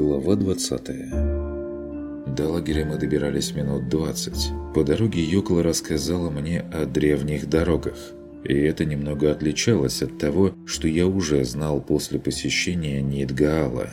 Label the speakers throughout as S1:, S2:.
S1: Глава 20 До лагеря мы добирались минут 20. По дороге Йокла рассказала мне о древних дорогах. И это немного отличалось от того, что я уже знал после посещения Нидгаала.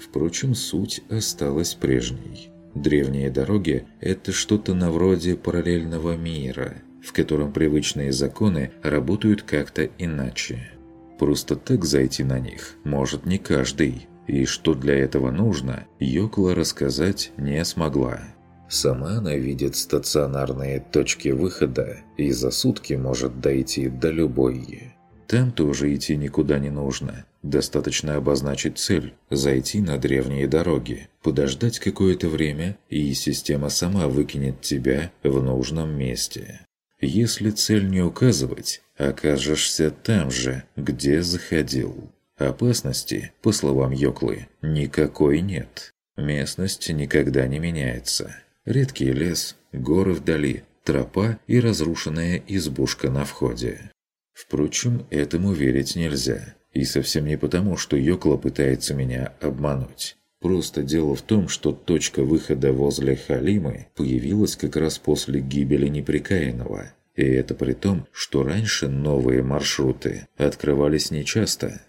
S1: Впрочем, суть осталась прежней. Древние дороги – это что-то на вроде параллельного мира, в котором привычные законы работают как-то иначе. Просто так зайти на них может не каждый – и что для этого нужно, Йокла рассказать не смогла. Сама она видит стационарные точки выхода и за сутки может дойти до любой. Там тоже идти никуда не нужно. Достаточно обозначить цель, зайти на древние дороги, подождать какое-то время, и система сама выкинет тебя в нужном месте. Если цель не указывать, окажешься там же, где заходил. Опасности, по словам Йоклы, никакой нет. Местность никогда не меняется. Редкий лес, горы вдали, тропа и разрушенная избушка на входе. Впрочем, этому верить нельзя. И совсем не потому, что Йокла пытается меня обмануть. Просто дело в том, что точка выхода возле Халимы появилась как раз после гибели Неприкаянного. И это при том, что раньше новые маршруты открывались нечасто.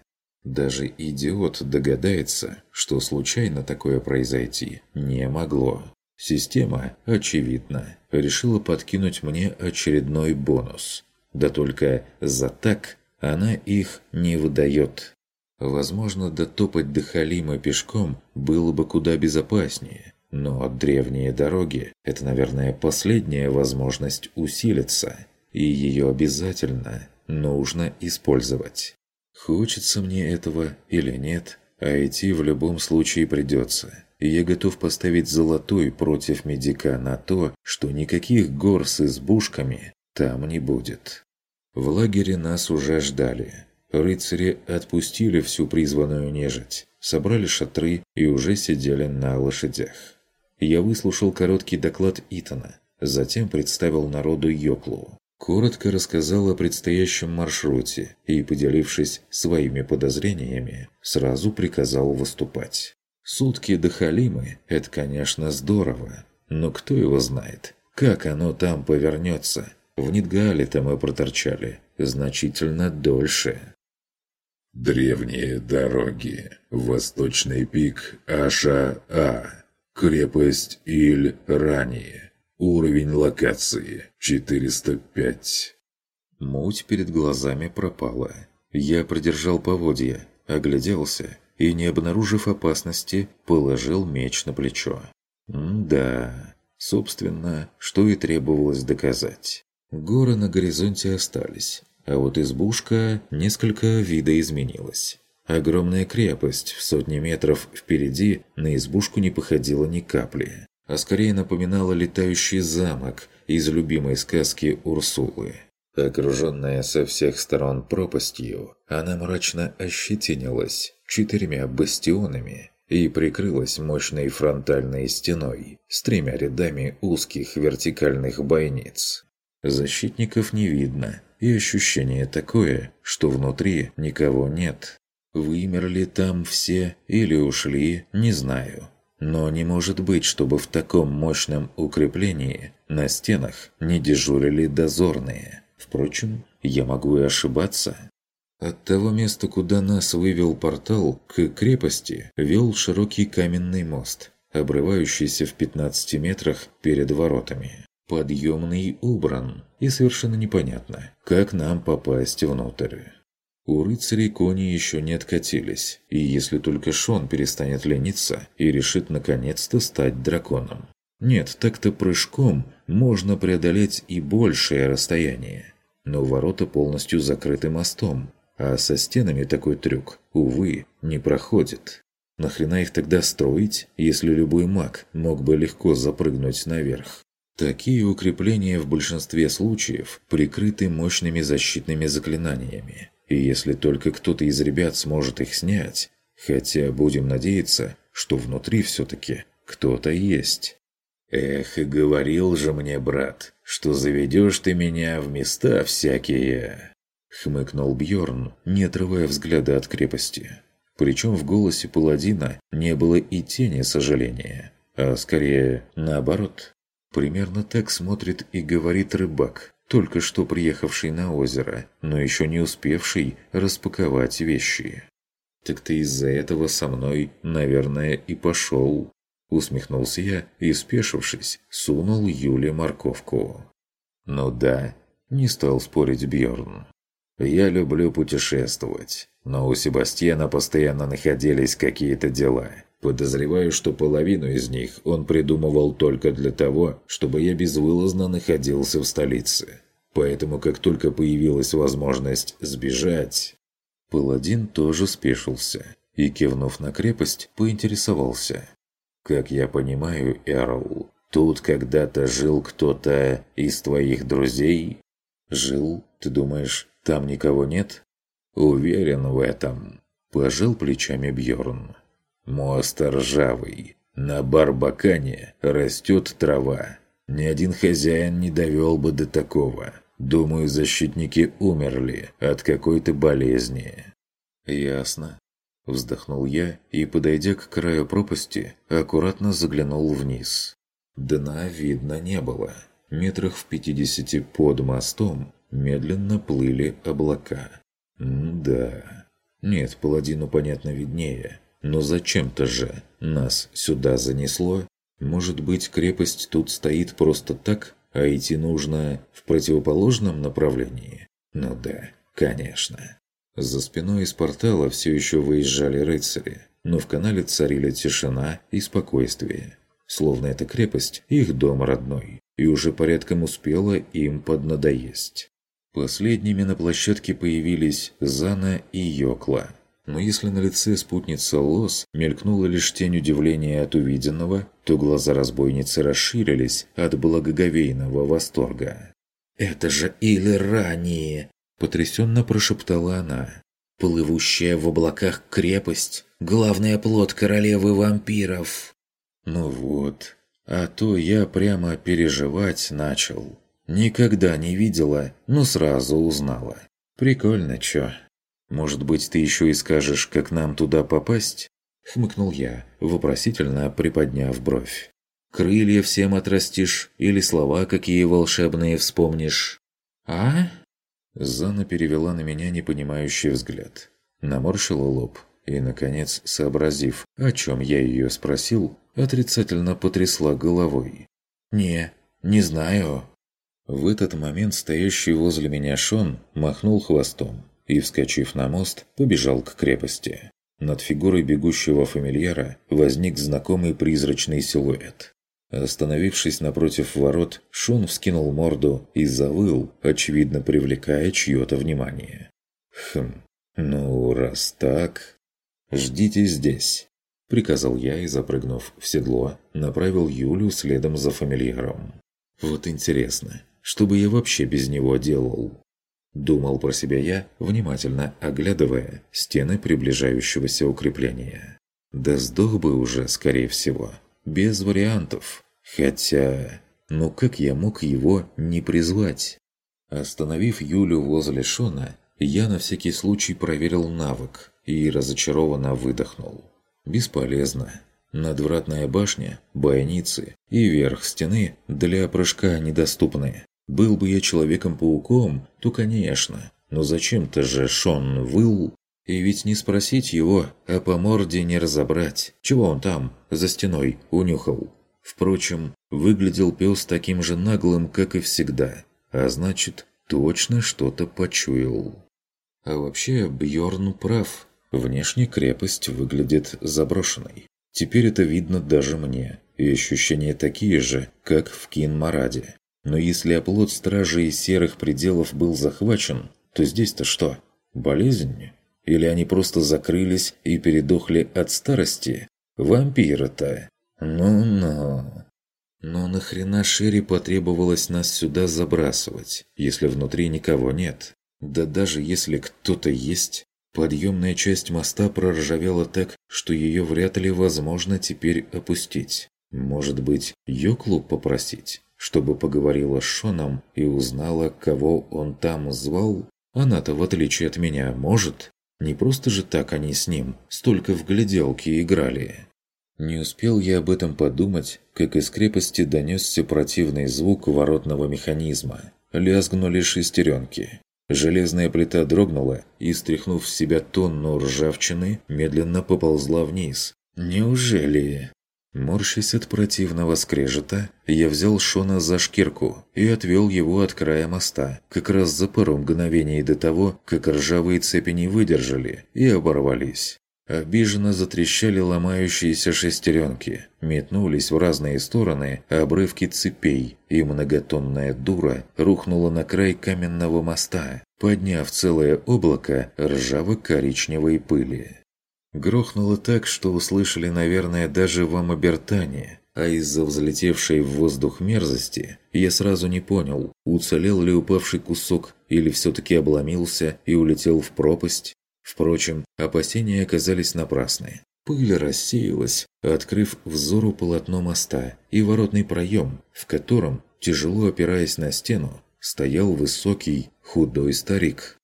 S1: Даже идиот догадается, что случайно такое произойти не могло. Система, очевидно, решила подкинуть мне очередной бонус. Да только за так она их не выдает. Возможно, дотопать до Халима пешком было бы куда безопаснее. Но древние дороги – это, наверное, последняя возможность усилиться. И ее обязательно нужно использовать. Хочется мне этого или нет, а идти в любом случае придется. И я готов поставить золотой против медика на то, что никаких гор с избушками там не будет. В лагере нас уже ждали. Рыцари отпустили всю призванную нежить, собрали шатры и уже сидели на лошадях. Я выслушал короткий доклад Итана, затем представил народу Йоклу. Коротко рассказал о предстоящем маршруте и, поделившись своими подозрениями, сразу приказал выступать. Сутки до Халимы – это, конечно, здорово, но кто его знает, как оно там повернется. В Нидгале-то мы проторчали значительно дольше.
S2: Древние дороги. Восточный пик Аша-А. Крепость Иль-Рани. Уровень локации 405.
S1: Муть перед глазами пропала. Я продержал поводья, огляделся и, не обнаружив опасности, положил меч на плечо. Да, собственно, что и требовалось доказать. Горы на горизонте остались, а вот избушка несколько видоизменилась. Огромная крепость в сотни метров впереди на избушку не походила ни капли а скорее напоминала летающий замок из любимой сказки Урсулы. Окруженная со всех сторон пропастью, она мрачно ощетинилась четырьмя бастионами и прикрылась мощной фронтальной стеной с тремя рядами узких вертикальных бойниц. Защитников не видно, и ощущение такое, что внутри никого нет. Вымерли там все или ушли, не знаю. Но не может быть, чтобы в таком мощном укреплении на стенах не дежурили дозорные. Впрочем, я могу и ошибаться. От того места, куда нас вывел портал, к крепости вел широкий каменный мост, обрывающийся в 15 метрах перед воротами. Подъемный убран, и совершенно непонятно, как нам попасть внутрь. У рыцарей кони еще не откатились, и если только Шон перестанет лениться и решит наконец-то стать драконом. Нет, так-то прыжком можно преодолеть и большее расстояние. Но ворота полностью закрыты мостом, а со стенами такой трюк, увы, не проходит. Нахрена их тогда строить, если любой маг мог бы легко запрыгнуть наверх? Такие укрепления в большинстве случаев прикрыты мощными защитными заклинаниями, и если только кто-то из ребят сможет их снять, хотя будем надеяться, что внутри все-таки кто-то есть. «Эх, и говорил же мне, брат, что заведешь ты меня в места всякие!» Хмыкнул Бьорн, не отрывая взгляда от крепости. Причем в голосе паладина не было и тени сожаления, а скорее наоборот. Примерно так смотрит и говорит рыбак, только что приехавший на озеро, но еще не успевший распаковать вещи. «Так ты из-за этого со мной, наверное, и пошел», Усмехнулся я и, спешившись, сунул Юле морковку. «Ну да», – не стал спорить Бьорн. «Я люблю путешествовать, но у Себастьяна постоянно находились какие-то дела. Подозреваю, что половину из них он придумывал только для того, чтобы я безвылазно находился в столице. Поэтому, как только появилась возможность сбежать...» Паладин тоже спешился и, кивнув на крепость, поинтересовался. Как я понимаю, Эрл, тут когда-то жил кто-то из твоих друзей? Жил? Ты думаешь, там никого нет? Уверен в этом. Пожал плечами Бьорн. Мост ржавый. На Барбакане растет трава. Ни один хозяин не довел бы до такого. Думаю, защитники умерли от какой-то болезни. Ясно. Вздохнул я и, подойдя к краю пропасти, аккуратно заглянул вниз. Дна видно не было. Метрах в пятидесяти под мостом медленно плыли облака. М да. Нет, паладину понятно виднее. Но зачем-то же нас сюда занесло? Может быть, крепость тут стоит просто так, а идти нужно в противоположном направлении? Ну да, конечно. За спиной из портала все еще выезжали рыцари, но в канале царили тишина и спокойствие. Словно эта крепость – их дом родной, и уже порядком успела им поднадоесть. Последними на площадке появились Зана и Йокла. Но если на лице спутница Лос мелькнула лишь тень удивления от увиденного, то глаза разбойницы расширились от благоговейного восторга. «Это же или ранее!» Потрясенно прошептала она. «Плывущая в облаках крепость, главный оплот королевы вампиров!» «Ну вот, а то я прямо переживать начал. Никогда не видела, но сразу узнала. Прикольно, чё? Может быть, ты еще и скажешь, как нам туда попасть?» Хмыкнул я, вопросительно приподняв бровь. «Крылья всем отрастишь или слова какие волшебные вспомнишь?» «А?» Зана перевела на меня непонимающий взгляд. Наморщила лоб и, наконец, сообразив, о чем я ее спросил, отрицательно потрясла головой. «Не, не знаю». В этот момент стоящий возле меня Шон махнул хвостом и, вскочив на мост, побежал к крепости. Над фигурой бегущего фамильяра возник знакомый призрачный силуэт. Остановившись напротив ворот, Шон вскинул морду и завыл, очевидно привлекая чье-то внимание. «Хм, ну, раз так...» «Ждите здесь», — приказал я и, запрыгнув в седло, направил Юлю следом за фамильяром. «Вот интересно, что бы я вообще без него делал?» Думал про себя я, внимательно оглядывая стены приближающегося укрепления. «Да сдох бы уже, скорее всего». Без вариантов. Хотя... Ну как я мог его не призвать? Остановив Юлю возле Шона, я на всякий случай проверил навык и разочарованно выдохнул. Бесполезно. Надвратная башня, бойницы и верх стены для прыжка недоступны. Был бы я Человеком-пауком, то конечно. Но зачем-то же Шон выл и ведь не спросить его, а по морде не разобрать, чего он там, за стеной, унюхал. Впрочем, выглядел пес таким же наглым, как и всегда, а значит, точно что-то почуял. А вообще, Бьорн прав. Внешне крепость выглядит заброшенной. Теперь это видно даже мне, и ощущения такие же, как в Кинмараде. Но если оплот стражи из серых пределов был захвачен, то здесь-то что? Болезнь? Или они просто закрылись и передохли от старости? Вампиры-то. Ну-ну. Но нахрена Шерри потребовалось нас сюда забрасывать, если внутри никого нет? Да даже если кто-то есть, подъемная часть моста проржавела так, что ее вряд ли возможно теперь опустить. Может быть, Йоклу попросить, чтобы поговорила с Шоном и узнала, кого он там звал? Она-то, в отличие от меня, может? Не просто же так они с ним столько в гляделки играли. Не успел я об этом подумать, как из крепости донесся противный звук воротного механизма. Лязгнули шестеренки. Железная плита дрогнула и, стряхнув с себя тонну ржавчины, медленно поползла вниз. «Неужели?» Морщась от противного скрежета, я взял Шона за шкирку и отвел его от края моста, как раз за пару мгновений до того, как ржавые цепи не выдержали и оборвались. Обиженно затрещали ломающиеся шестеренки, метнулись в разные стороны обрывки цепей, и многотонная дура рухнула на край каменного моста, подняв целое облако ржаво-коричневой пыли. Грохнуло так, что услышали, наверное, даже в Амабертане, а из-за взлетевшей в воздух мерзости я сразу не понял, уцелел ли упавший кусок или все-таки обломился и улетел в пропасть. Впрочем, опасения оказались напрасны. Пыль рассеялась, открыв взору полотно моста и воротный проем, в котором, тяжело опираясь на стену, стоял высокий, худой старик.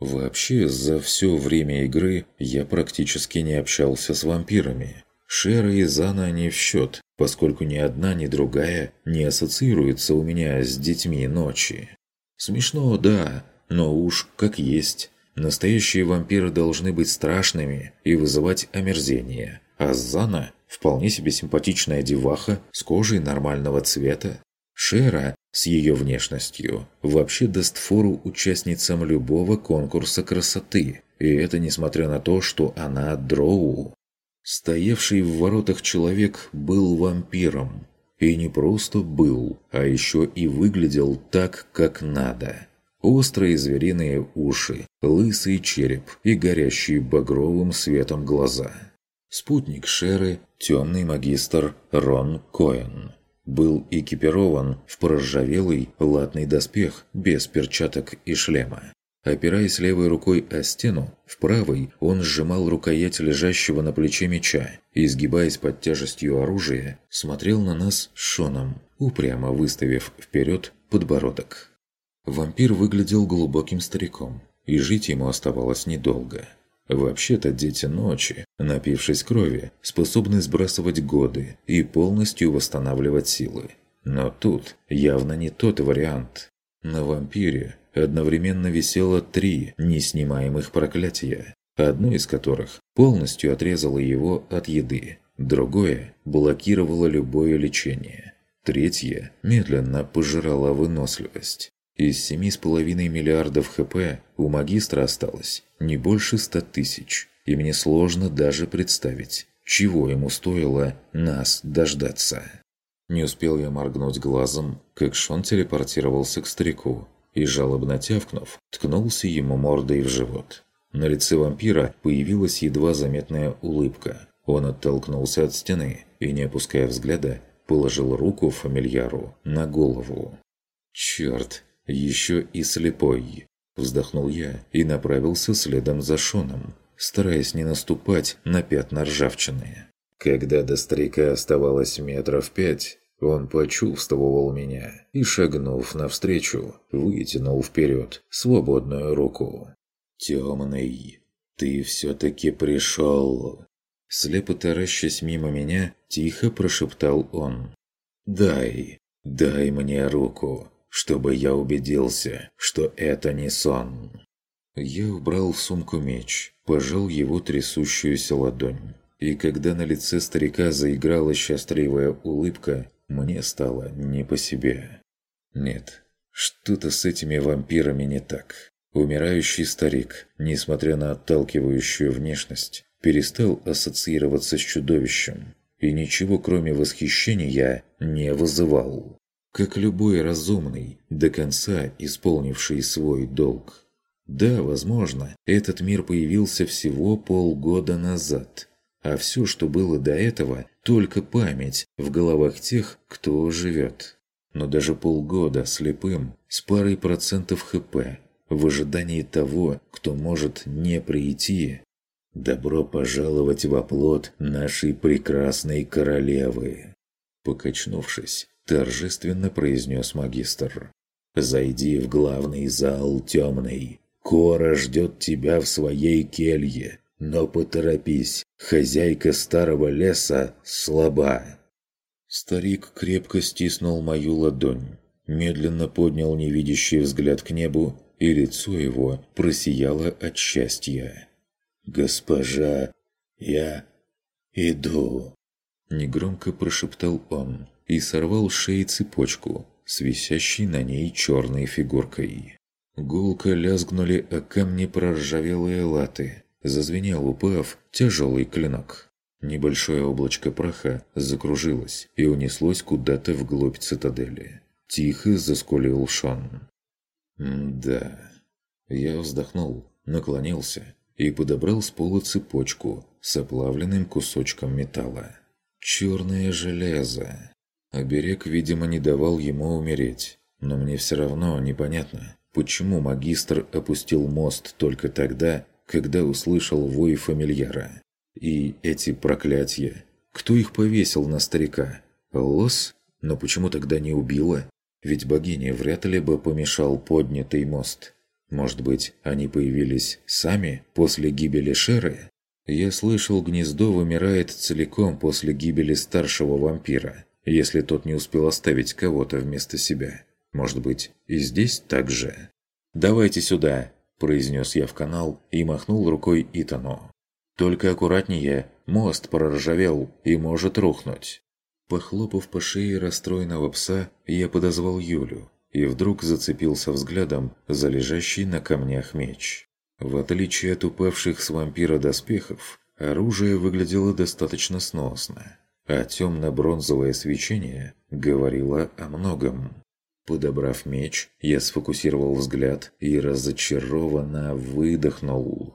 S1: Вообще, за все время игры я практически не общался с вампирами. Шера и Зана не в счет, поскольку ни одна, ни другая не ассоциируется у меня с детьми ночи. Смешно, да, но уж как есть. Настоящие вампиры должны быть страшными и вызывать омерзение. А Зана – вполне себе симпатичная деваха с кожей нормального цвета. Шера с ее внешностью вообще даст фору участницам любого конкурса красоты, и это несмотря на то, что она дроу. Стоявший в воротах человек был вампиром. И не просто был, а еще и выглядел так, как надо. Острые звериные уши, лысый череп и горящие багровым светом глаза. Спутник Шеры – темный магистр Рон Коэн был экипирован в проржавелый латный доспех без перчаток и шлема. Опираясь левой рукой о стену, в правой он сжимал рукоять лежащего на плече меча и, изгибаясь под тяжестью оружия, смотрел на нас Шоном, упрямо выставив вперед подбородок. Вампир выглядел глубоким стариком, и жить ему оставалось недолго – Вообще-то дети ночи, напившись крови, способны сбрасывать годы и полностью восстанавливать силы. Но тут явно не тот вариант. На вампире одновременно висело три неснимаемых проклятия, одно из которых полностью отрезало его от еды, другое блокировало любое лечение, третье медленно пожирало выносливость. Из 7,5 миллиардов ХП у магистра осталось не больше 100 тысяч, и мне сложно даже представить, чего ему стоило нас дождаться. Не успел я моргнуть глазом, как Шон телепортировался к старику и, жалобно тявкнув, ткнулся ему мордой в живот. На лице вампира появилась едва заметная улыбка. Он оттолкнулся от стены и, не опуская взгляда, положил руку фамильяру на голову. «Черт, еще и слепой. Вздохнул я и направился следом за Шоном, стараясь не наступать на пятна ржавчины. Когда до старика оставалось метров пять, он почувствовал меня и, шагнув навстречу, вытянул вперед свободную руку. «Темный, ты все-таки пришел!» Слепо таращась мимо меня, тихо прошептал он. «Дай, дай мне руку, чтобы я убедился, что это не сон. Я убрал в сумку меч, пожал его трясущуюся ладонь. И когда на лице старика заиграла счастливая улыбка, мне стало не по себе. Нет, что-то с этими вампирами не так. Умирающий старик, несмотря на отталкивающую внешность, перестал ассоциироваться с чудовищем и ничего кроме восхищения не вызывал как любой разумный, до конца исполнивший свой долг. Да, возможно, этот мир появился всего полгода назад, а все, что было до этого, только память в головах тех, кто живет. Но даже полгода слепым, с парой процентов ХП, в ожидании того, кто может не прийти, «Добро пожаловать в оплот нашей прекрасной королевы!» Покачнувшись, торжественно произнес магистр. «Зайди в главный зал темный. Кора ждет тебя в своей келье, но поторопись, хозяйка старого леса слаба». Старик крепко стиснул мою ладонь, медленно поднял невидящий взгляд к небу, и лицо его просияло от счастья. «Госпожа, я иду!» Негромко прошептал он и сорвал с шеи цепочку с висящей на ней черной фигуркой. Гулко лязгнули о камни проржавелые латы. Зазвенел, упав, тяжелый клинок. Небольшое облачко праха закружилось и унеслось куда-то вглубь цитадели. Тихо заскулил Шон. «Да...» Я вздохнул, наклонился и подобрал с пола цепочку с оплавленным кусочком металла. Черное железо. Оберег, видимо, не давал ему умереть. Но мне все равно непонятно, почему магистр опустил мост только тогда, когда услышал вой фамильяра. И эти проклятия. Кто их повесил на старика? Лос? Но почему тогда не убила? Ведь богине вряд ли бы помешал поднятый мост. Может быть, они появились сами после гибели Шеры? Я слышал, гнездо вымирает целиком после гибели старшего вампира, если тот не успел оставить кого-то вместо себя. Может быть, и здесь так же? «Давайте сюда!» – произнес я в канал и махнул рукой Итану. «Только аккуратнее, мост проржавел и может рухнуть». Похлопав по шее расстроенного пса, я подозвал Юлю и вдруг зацепился взглядом за лежащий на камнях меч. В отличие от упавших с вампира доспехов, оружие выглядело достаточно сносно, а темно-бронзовое свечение говорило о многом. Подобрав меч, я сфокусировал взгляд и разочарованно выдохнул.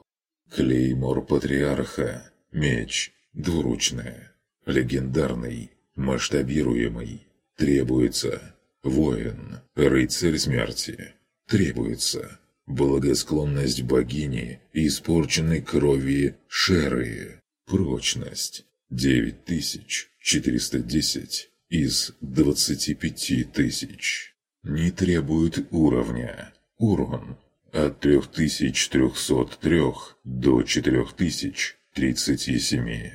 S2: Клеймор Патриарха. Меч. Двуручная. Легендарный. Масштабируемый. Требуется. Воин. Рыцарь смерти. Требуется благосклонность богини испорченной крови Шеры, прочность 9410 из 25 тысяч. Не требует уровня. Урон от 3303 до 4037.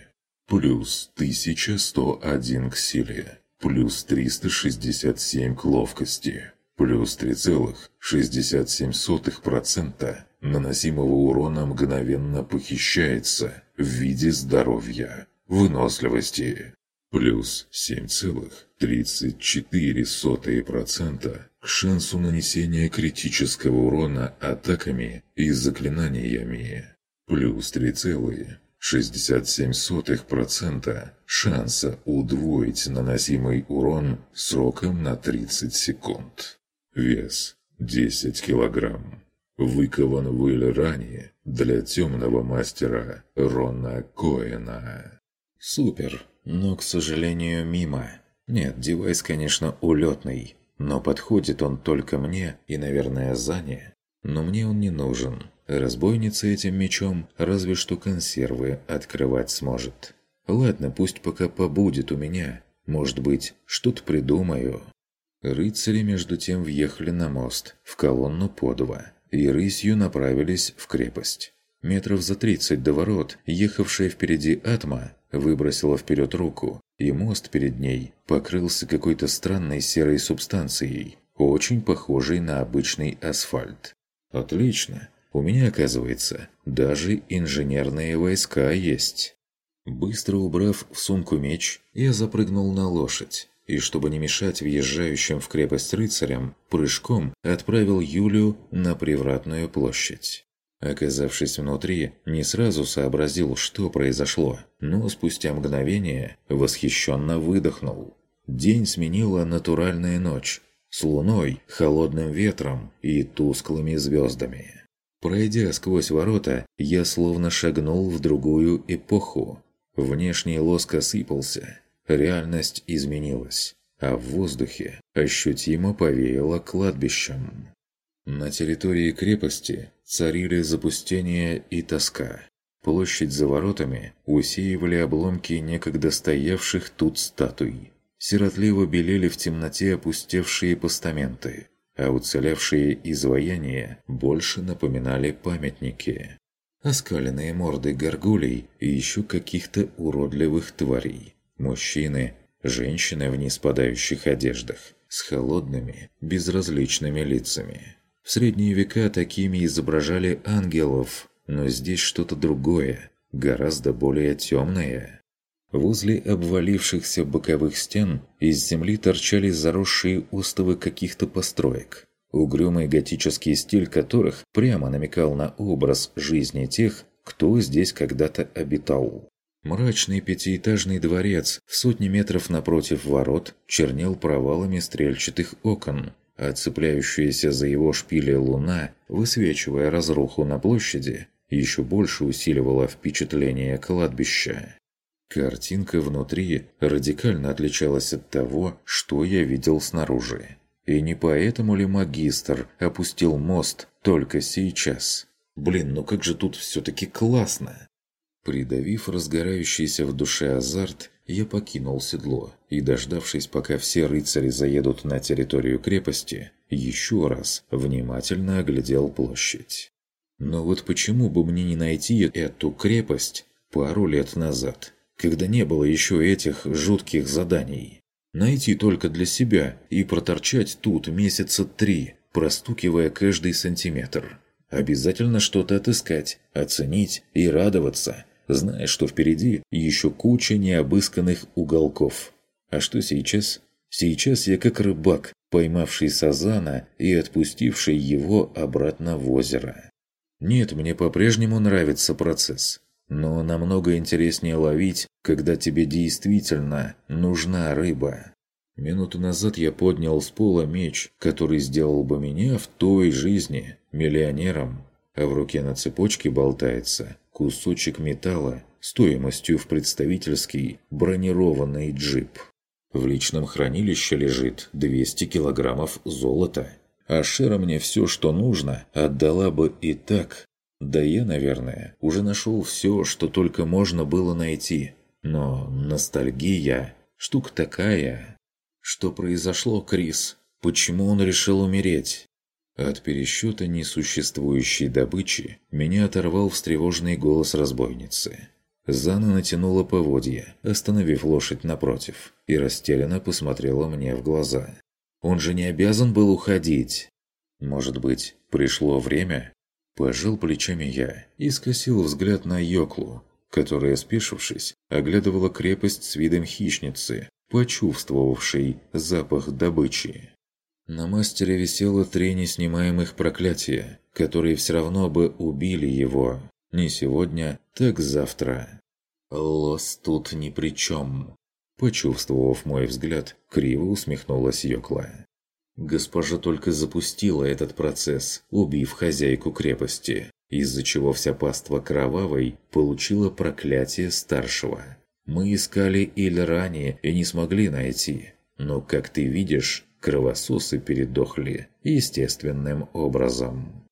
S2: Плюс 1101 к силе. Плюс 367 к ловкости плюс 3,67% наносимого урона мгновенно похищается в виде здоровья, выносливости, плюс 7,34% к шансу нанесения критического урона атаками и заклинаниями, плюс 3,67% шанса удвоить наносимый урон сроком на 30 секунд. Вес 10 килограмм. Выкован в Ильране для темного мастера Рона Коэна.
S1: Супер, но, к сожалению, мимо. Нет, девайс, конечно, улетный, но подходит он только мне и, наверное, Зане. Но мне он не нужен. Разбойница этим мечом разве что консервы открывать сможет. Ладно, пусть пока побудет у меня. Может быть, что-то придумаю. Рыцари между тем въехали на мост, в колонну подува, и рысью направились в крепость. Метров за тридцать до ворот, ехавшая впереди Атма, выбросила вперед руку, и мост перед ней покрылся какой-то странной серой субстанцией, очень похожей на обычный асфальт. «Отлично! У меня, оказывается, даже инженерные войска есть!» Быстро убрав в сумку меч, я запрыгнул на лошадь и, чтобы не мешать въезжающим в крепость рыцарям, прыжком отправил Юлю на Привратную площадь. Оказавшись внутри, не сразу сообразил, что произошло, но спустя мгновение восхищенно выдохнул. День сменила натуральная ночь, с луной, холодным ветром и тусклыми звездами. Пройдя сквозь ворота, я словно шагнул в другую эпоху. Внешний лоск осыпался, Реальность изменилась, а в воздухе ощутимо повеяло кладбищем. На территории крепости царили запустение и тоска. Площадь за воротами усеивали обломки некогда стоявших тут статуй. Сиротливо белели в темноте опустевшие постаменты, а уцелевшие изваяния больше напоминали памятники. Оскаленные морды горгулей и еще каких-то уродливых тварей. Мужчины, женщины в неспадающих одеждах, с холодными, безразличными лицами. В средние века такими изображали ангелов, но здесь что-то другое, гораздо более темное. Возле обвалившихся боковых стен из земли торчали заросшие остовы каких-то построек, угрюмый готический стиль которых прямо намекал на образ жизни тех, кто здесь когда-то обитал. Мрачный пятиэтажный дворец в сотни метров напротив ворот чернел провалами стрельчатых окон, а цепляющаяся за его шпили луна, высвечивая разруху на площади, еще больше усиливала впечатление кладбища. Картинка внутри радикально отличалась от того, что я видел снаружи. И не поэтому ли магистр опустил мост только сейчас? Блин, ну как же тут все-таки классно! Придавив разгорающийся в душе азарт, я покинул седло и, дождавшись, пока все рыцари заедут на территорию крепости, еще раз внимательно оглядел площадь. Но вот почему бы мне не найти эту крепость пару лет назад, когда не было еще этих жутких заданий? Найти только для себя и проторчать тут месяца три, простукивая каждый сантиметр. Обязательно что-то отыскать, оценить и радоваться, зная, что впереди еще куча необысканных уголков. А что сейчас? Сейчас я как рыбак, поймавший сазана и отпустивший его обратно в озеро. Нет, мне по-прежнему нравится процесс. Но намного интереснее ловить, когда тебе действительно нужна рыба. Минуту назад я поднял с пола меч, который сделал бы меня в той жизни миллионером, а в руке на цепочке болтается кусочек металла стоимостью в представительский бронированный джип. В личном хранилище лежит 200 килограммов золота. А Шера мне все, что нужно, отдала бы и так. Да я, наверное, уже нашел все, что только можно было найти. Но ностальгия – штука такая. Что произошло, Крис? Почему он решил умереть? От пересчета несуществующей добычи меня оторвал встревоженный голос разбойницы. Зана натянула поводья, остановив лошадь напротив, и растерянно посмотрела мне в глаза. Он же не обязан был уходить. Может быть, пришло время? Пожал плечами я и скосил взгляд на Йоклу, которая, спешившись, оглядывала крепость с видом хищницы, почувствовавшей запах добычи. На мастере висело три неснимаемых проклятия, которые все равно бы убили его. Не сегодня, так завтра. Лос тут ни при чем. Почувствовав мой взгляд, криво усмехнулась Йокла. Госпожа только запустила этот процесс, убив хозяйку крепости, из-за чего вся паства Кровавой получила проклятие старшего. Мы искали Иль ранее и не смогли найти, но, как ты видишь, кровососы передохли естественным образом.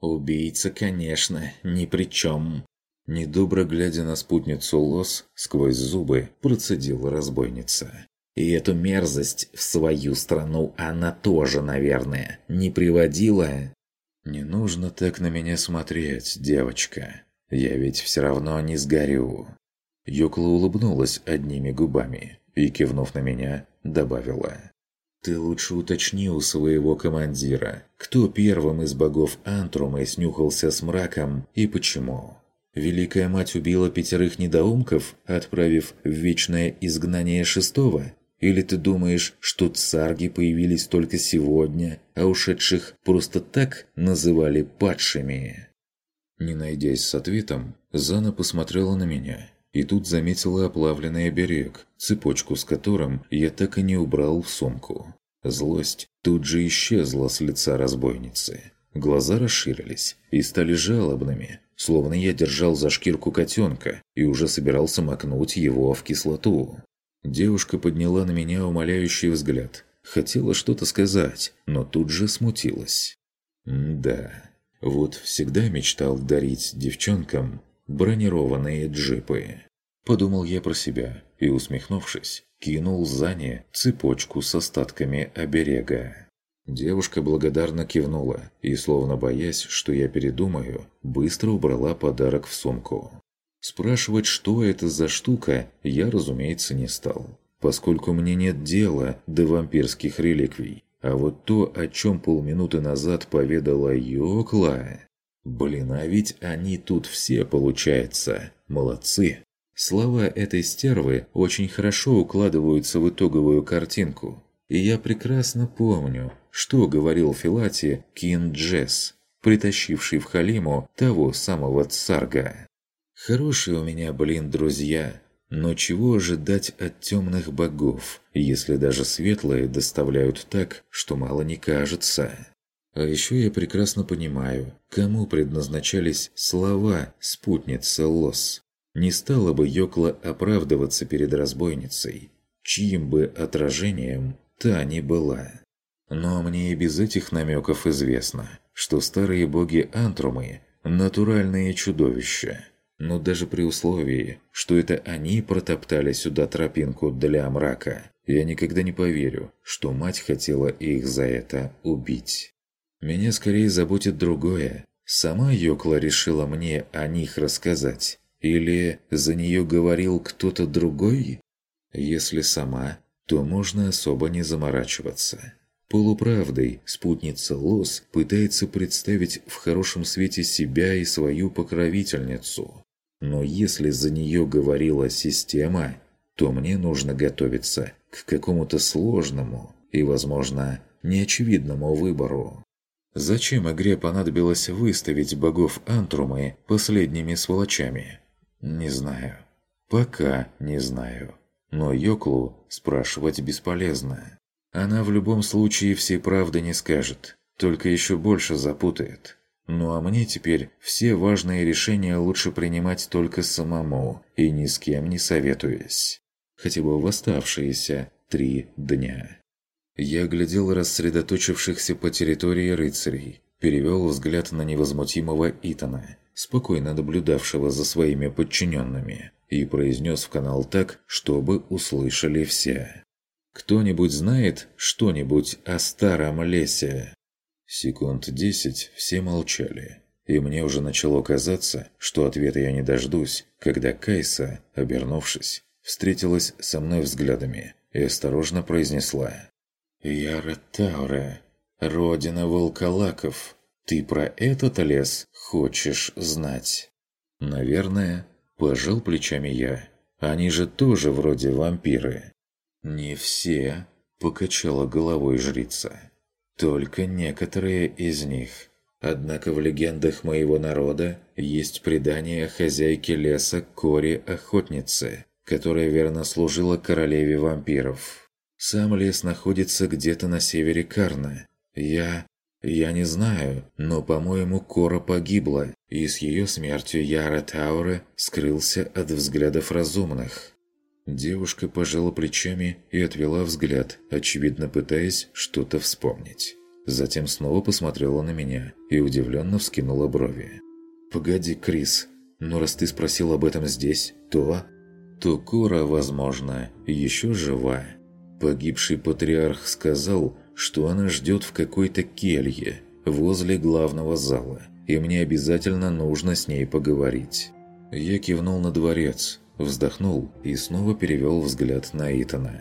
S1: Убийца, конечно, ни при чем. Недобро глядя на спутницу Лос, сквозь зубы процедила разбойница. И эту мерзость в свою страну она тоже, наверное, не приводила. «Не нужно так на меня смотреть, девочка. Я ведь все равно не сгорю». Юкла улыбнулась одними губами и, кивнув на меня, добавила. «Ты лучше уточни у своего командира, кто первым из богов Антрумы снюхался с мраком и почему». Великая мать убила пятерых недоумков, отправив в вечное изгнание шестого? Или ты думаешь, что царги появились только сегодня, а ушедших просто так называли падшими?» Не найдясь с ответом, Зана посмотрела на меня, и тут заметила оплавленный оберег, цепочку с которым я так и не убрал в сумку. Злость тут же исчезла с лица разбойницы. Глаза расширились и стали жалобными, словно я держал за шкирку котенка и уже собирался макнуть его в кислоту. Девушка подняла на меня умоляющий взгляд. Хотела что-то сказать, но тут же смутилась. да, вот всегда мечтал дарить девчонкам бронированные джипы. Подумал я про себя и, усмехнувшись, кинул Зане цепочку с остатками оберега. Девушка благодарно кивнула и, словно боясь, что я передумаю, быстро убрала подарок в сумку. Спрашивать, что это за штука, я, разумеется, не стал, поскольку мне нет дела до вампирских реликвий. А вот то, о чем полминуты назад поведала Йокла... Блин, а ведь они тут все, получается. Молодцы. Слова этой стервы очень хорошо укладываются в итоговую картинку. И я прекрасно помню, что говорил Филати Кин Джесс, притащивший в Халиму того самого царга. Хорошие у меня, блин, друзья. Но чего ожидать от темных богов, если даже светлые доставляют так, что мало не кажется? А еще я прекрасно понимаю, кому предназначались слова спутницы Лос. Не стала бы Йокла оправдываться перед разбойницей, чьим бы отражением та не была. Но мне и без этих намеков известно, что старые боги Антрумы – натуральные чудовища – но даже при условии, что это они протоптали сюда тропинку для мрака, я никогда не поверю, что мать хотела их за это убить. Меня скорее заботит другое. Сама Йокла решила мне о них рассказать? Или за нее говорил кто-то другой? Если сама, то можно особо не заморачиваться. Полуправдой спутница Лос пытается представить в хорошем свете себя и свою покровительницу. Но если за нее говорила система, то мне нужно готовиться к какому-то сложному и, возможно, неочевидному выбору. Зачем игре понадобилось выставить богов Антрумы последними сволочами? Не знаю. Пока не знаю. Но Йоклу спрашивать бесполезно. Она в любом случае всей правды не скажет, только еще больше запутает. Ну а мне теперь все важные решения лучше принимать только самому и ни с кем не советуясь. Хотя бы в оставшиеся три дня. Я глядел рассредоточившихся по территории рыцарей, перевел взгляд на невозмутимого Итана, спокойно наблюдавшего за своими подчиненными, и произнес в канал так, чтобы услышали все. «Кто-нибудь знает что-нибудь о старом лесе?» Секунд десять все молчали, и мне уже начало казаться, что ответа я не дождусь, когда Кайса, обернувшись, встретилась со мной взглядами и осторожно произнесла «Яра Таура, родина волколаков, ты про этот лес хочешь знать?» «Наверное», – пожал плечами я. «Они же тоже вроде вампиры». «Не все», – покачала головой жрица. Только некоторые из них. Однако в легендах моего народа есть предание хозяйки леса Кори-охотницы, которая верно служила королеве вампиров. Сам лес находится где-то на севере Карна. Я... я не знаю, но, по-моему, Кора погибла, и с ее смертью Яра Таура скрылся от взглядов разумных. Девушка пожала плечами и отвела взгляд, очевидно пытаясь что-то вспомнить. Затем снова посмотрела на меня и удивленно вскинула брови. «Погоди, Крис, но раз ты спросил об этом здесь, то...» «То Кора, возможно, еще жива. Погибший патриарх сказал, что она ждет в какой-то келье возле главного зала, и мне обязательно нужно с ней поговорить». Я кивнул на дворец, Вздохнул и снова перевел взгляд на Итана.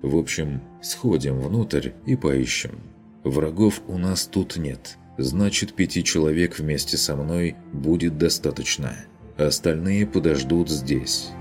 S1: «В общем, сходим внутрь и поищем. Врагов у нас тут нет, значит пяти человек вместе со мной будет достаточно. Остальные подождут здесь».